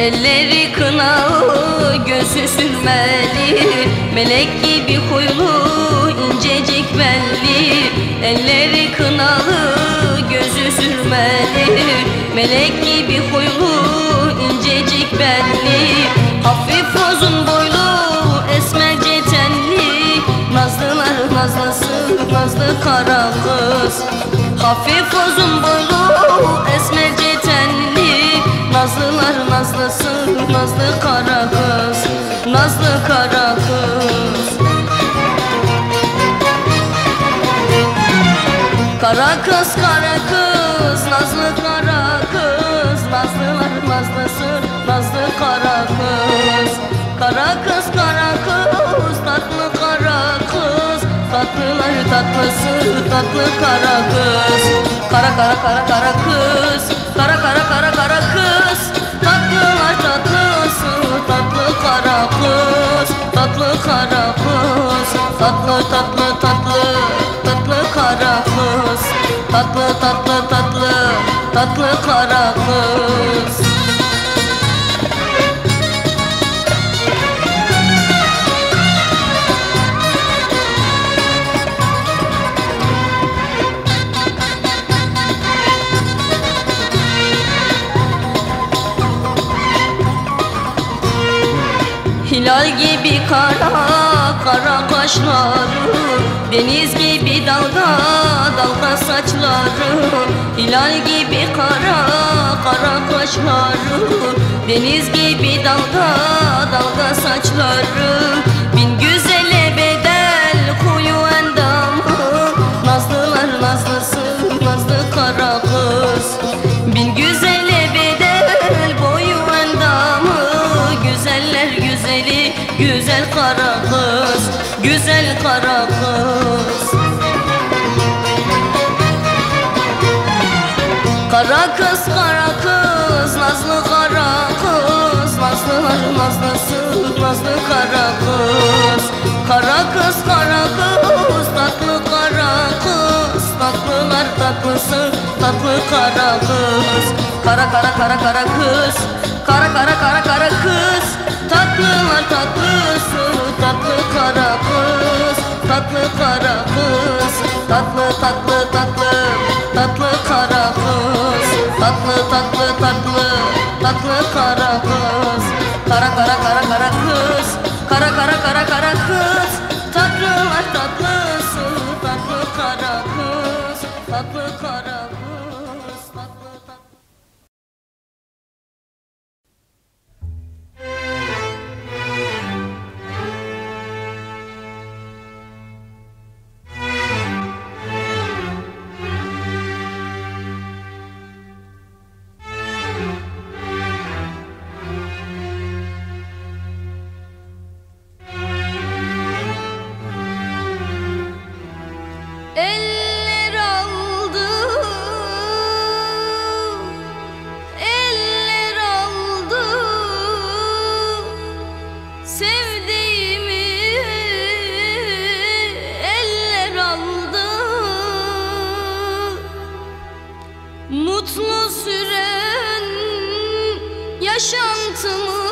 Elleri kınalı, gözü sürmeli. Melek gibi huylu, incecik belli. Elleri kınalı, gözü sürmeli. Melek gibi huylu, incecik belli. Hafif uzun boylu, esmerce tenli Nazlılar nazlısı, nazlı kara kız Hafif uzun boylu, esmerce Nazlılar nazlısı, nazlı kara kız Nazlı kara kız. Kara kız kara kız Nazlı kara kız Nazlılar nazlısı Nazlı kara kız. Kara kız kara kız Tatlı kara kız Tatlılar tatlısı Tatlı kara kız. Kara kara kara kara kız Tatlı kara kız Tatlı tatlı tatlı Tatlı kara kız. Tatlı tatlı tatlı Tatlı kara kız Hilal gibi kara kara kaşları Deniz gibi dalga dalga saçları. Hilal gibi kara kara kaşları Deniz gibi dalga dalga saçları Nazlılar nazlısı Nazlı kara kız. Kara kız kara kız Tatlı kara kız. Tatlılar tatlısı Tatlı kara kız. Kara kara kara kara kız. Kara kara kara kara kız. Tatlılar tatlısı Tatlı kara kız. Tatlı kara kız. Tatlı tatlı tatlı Tatlı kara kız. Tatlı tatlı tatlı Tatlı kara kız Kara kara kara kara kız. Kara kara kara kara kız Yaşantımı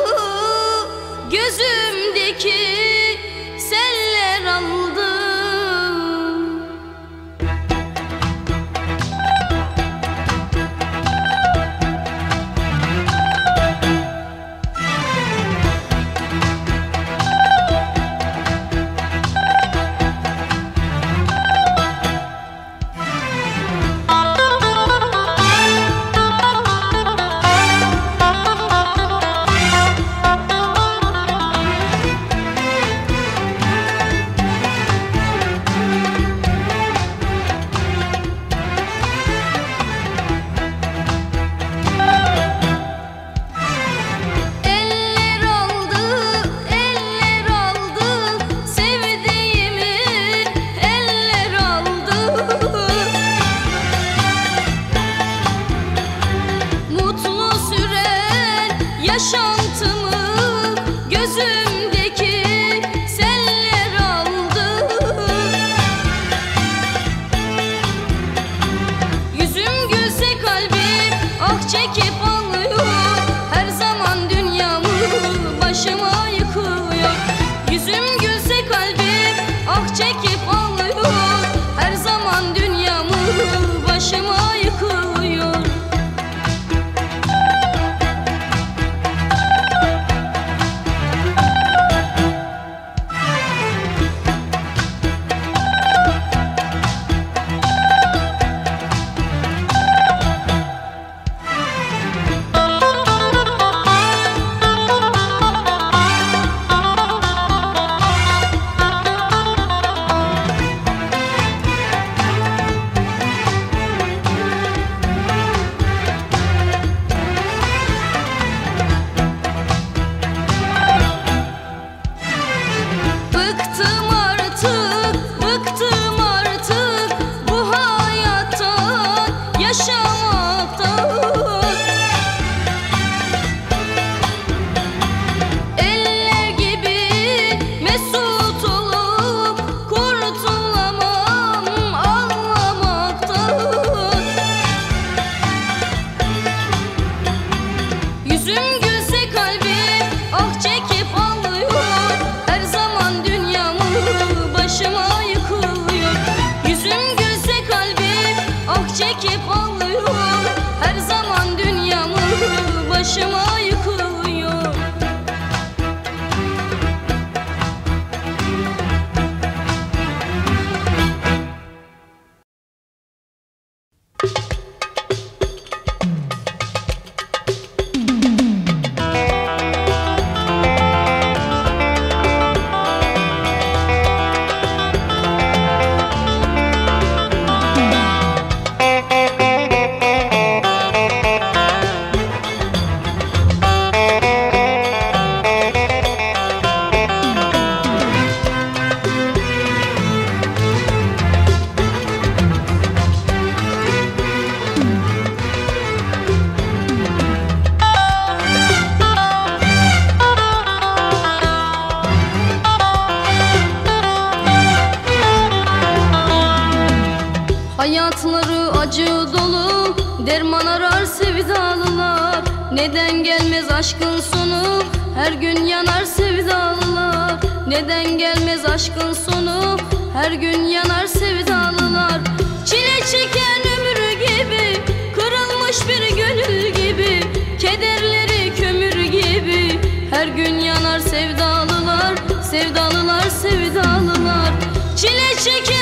Neden gelmez aşkın sonu? Her gün yanar sevdalılar. Çile çeken ömür gibi Kırılmış bir gönül gibi Kederleri kömür gibi. Her gün yanar sevdalılar Sevdalılar sevdalılar. Çile çeken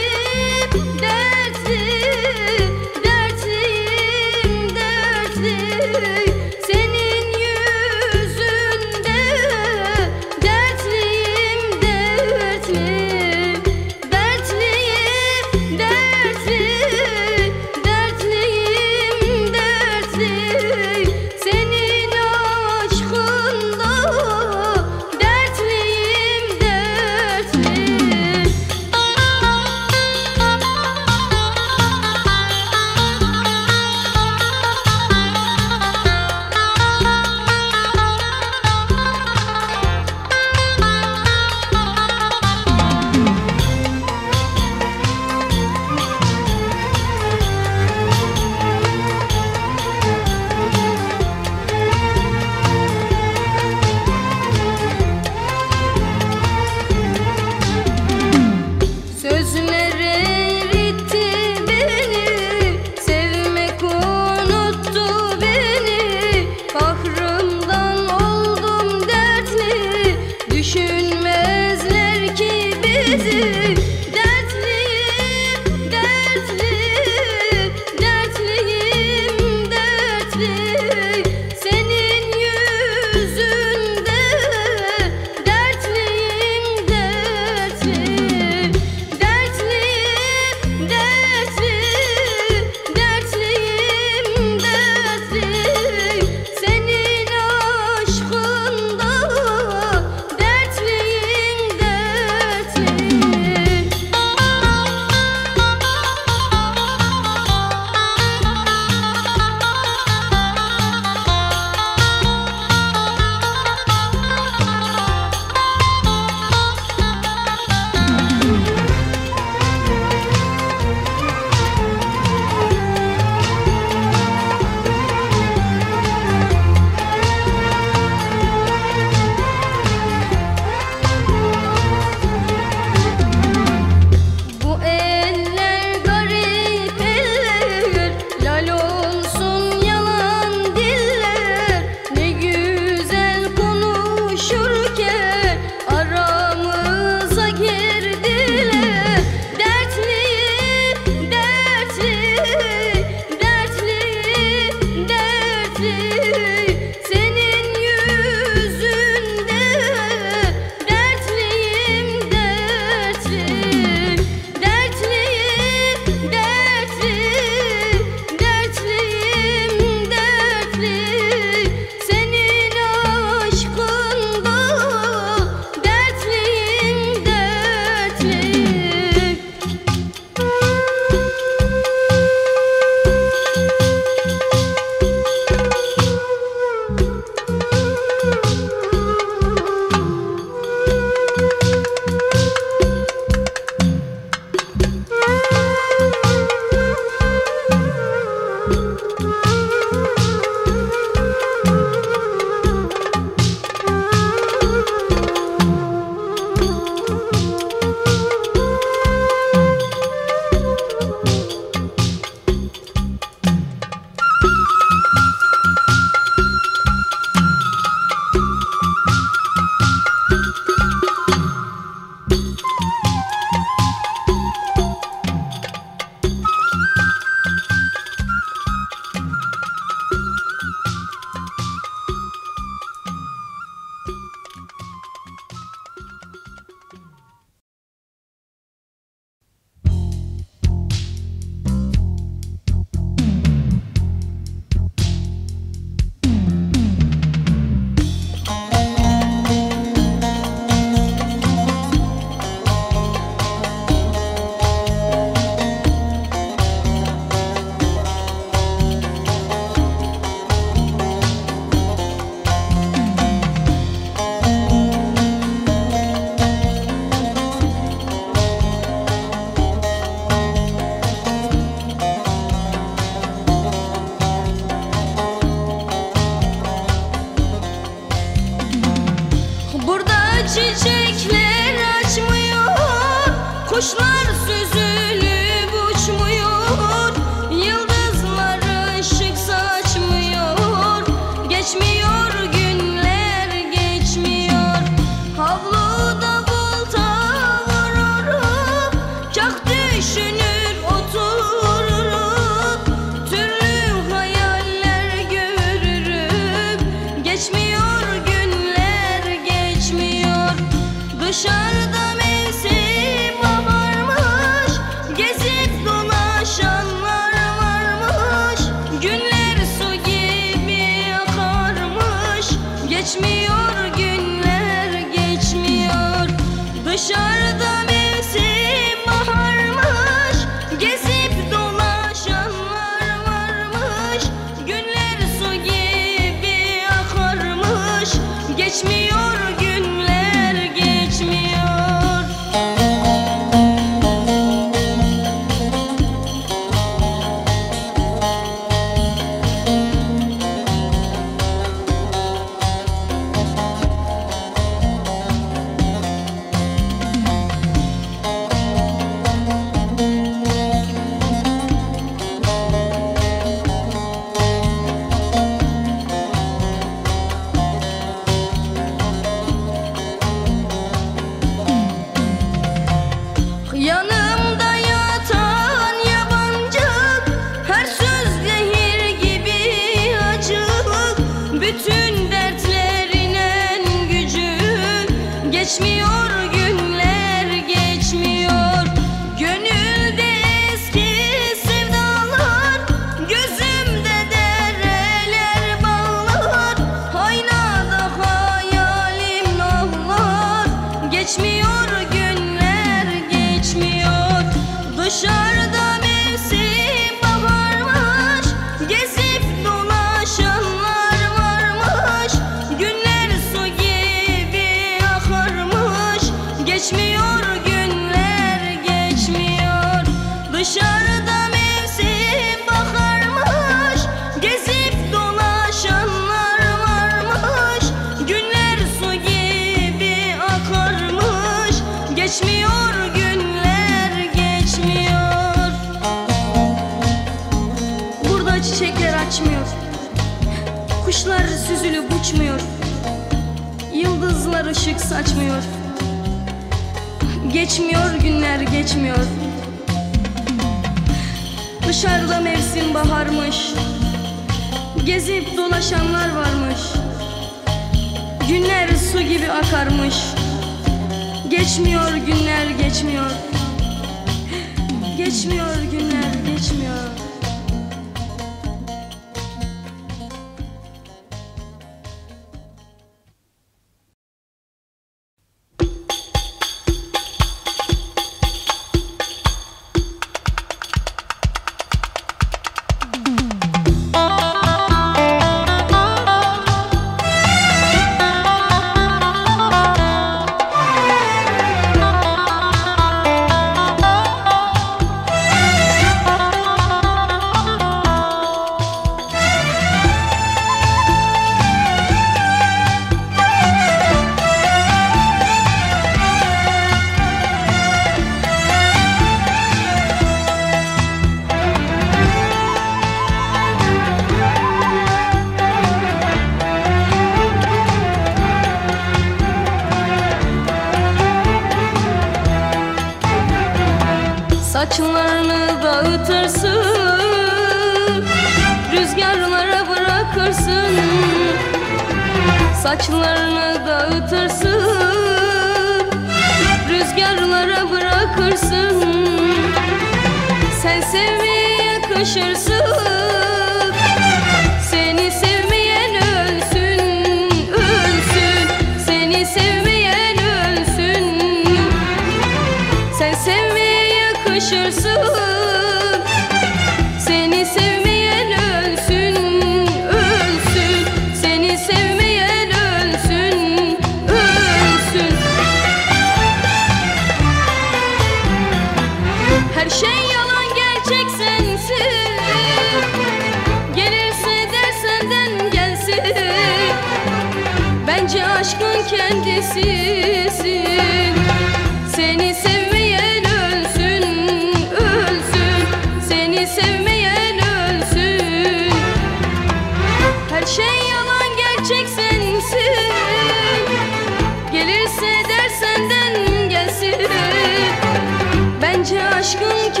aşkın kendisisin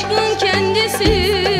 aşkın kendisisin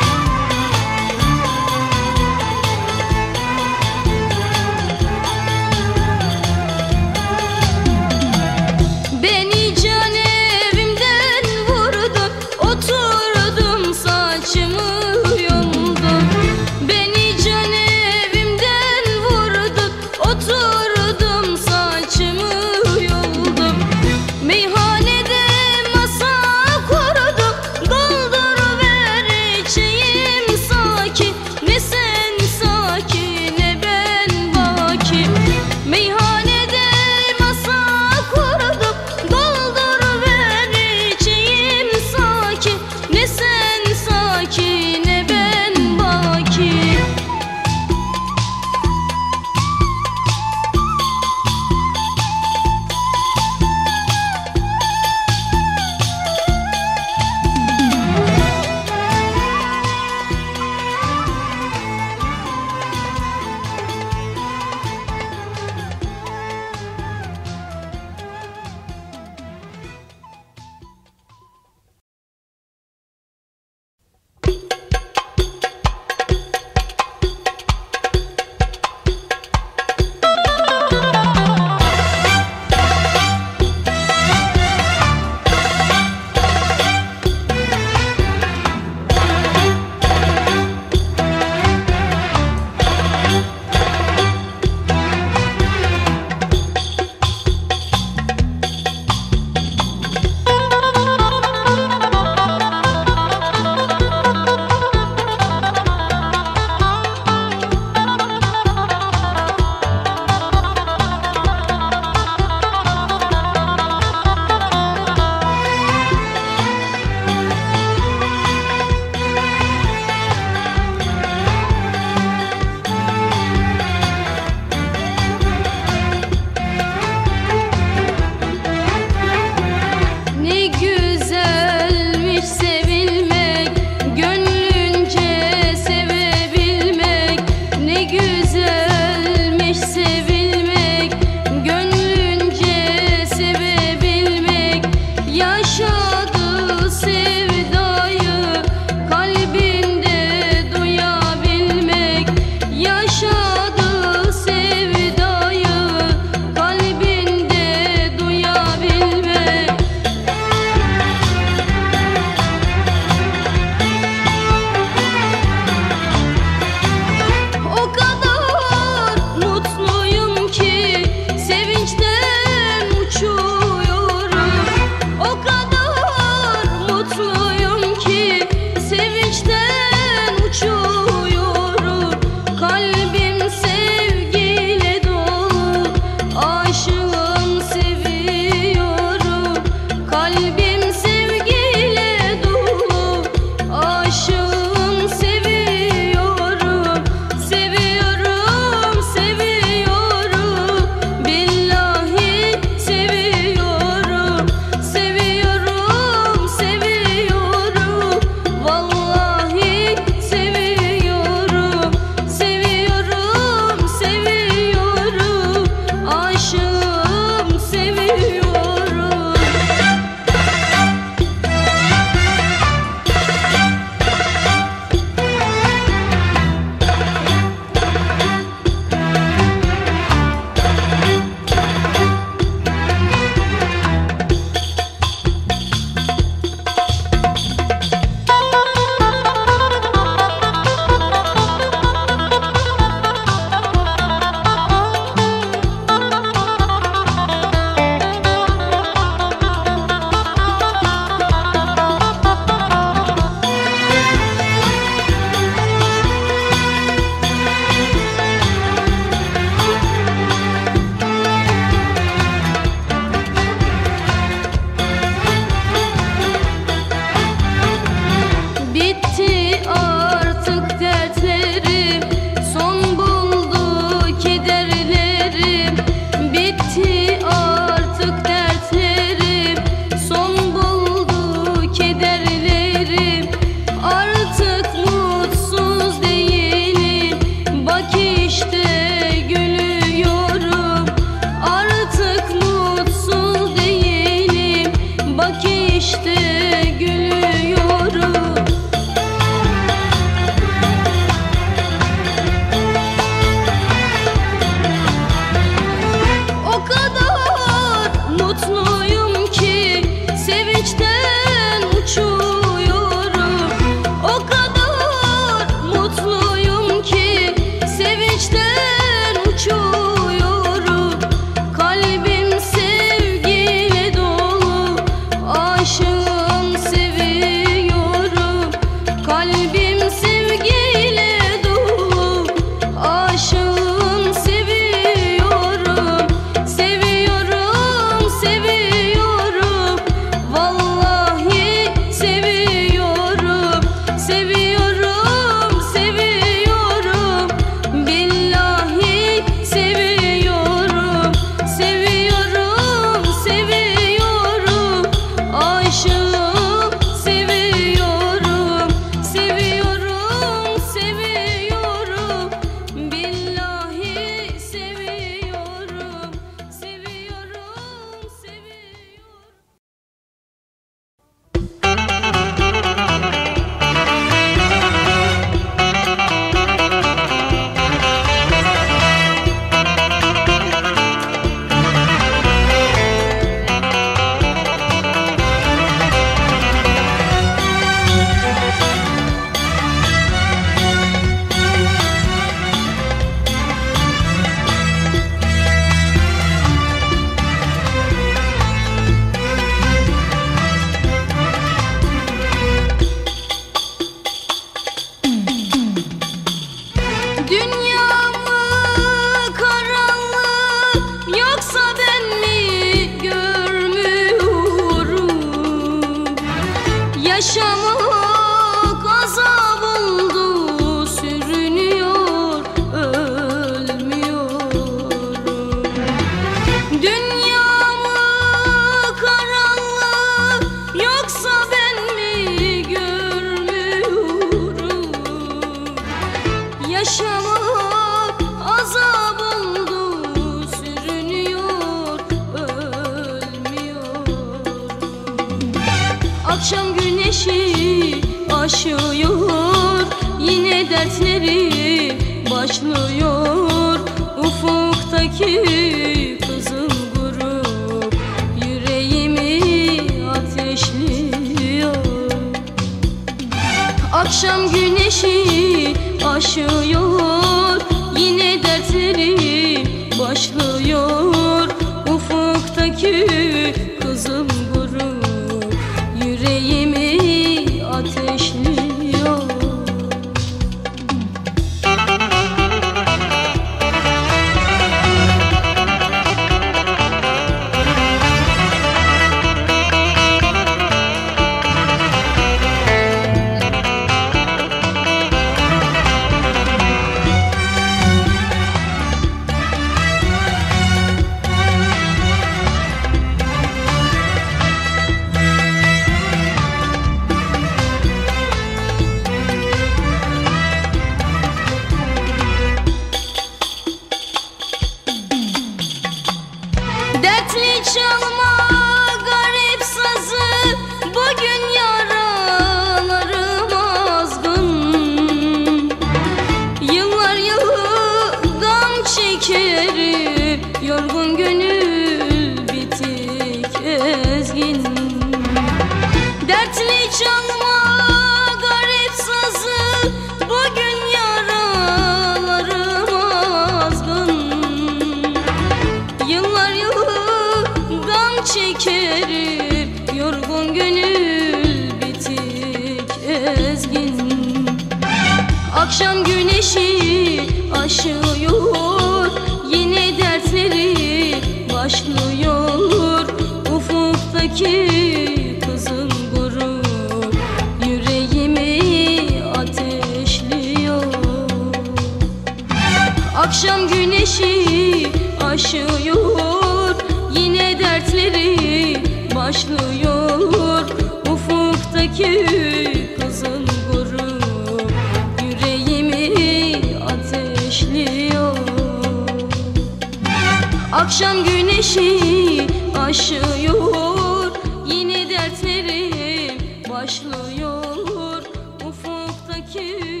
başlıyor Ufuktaki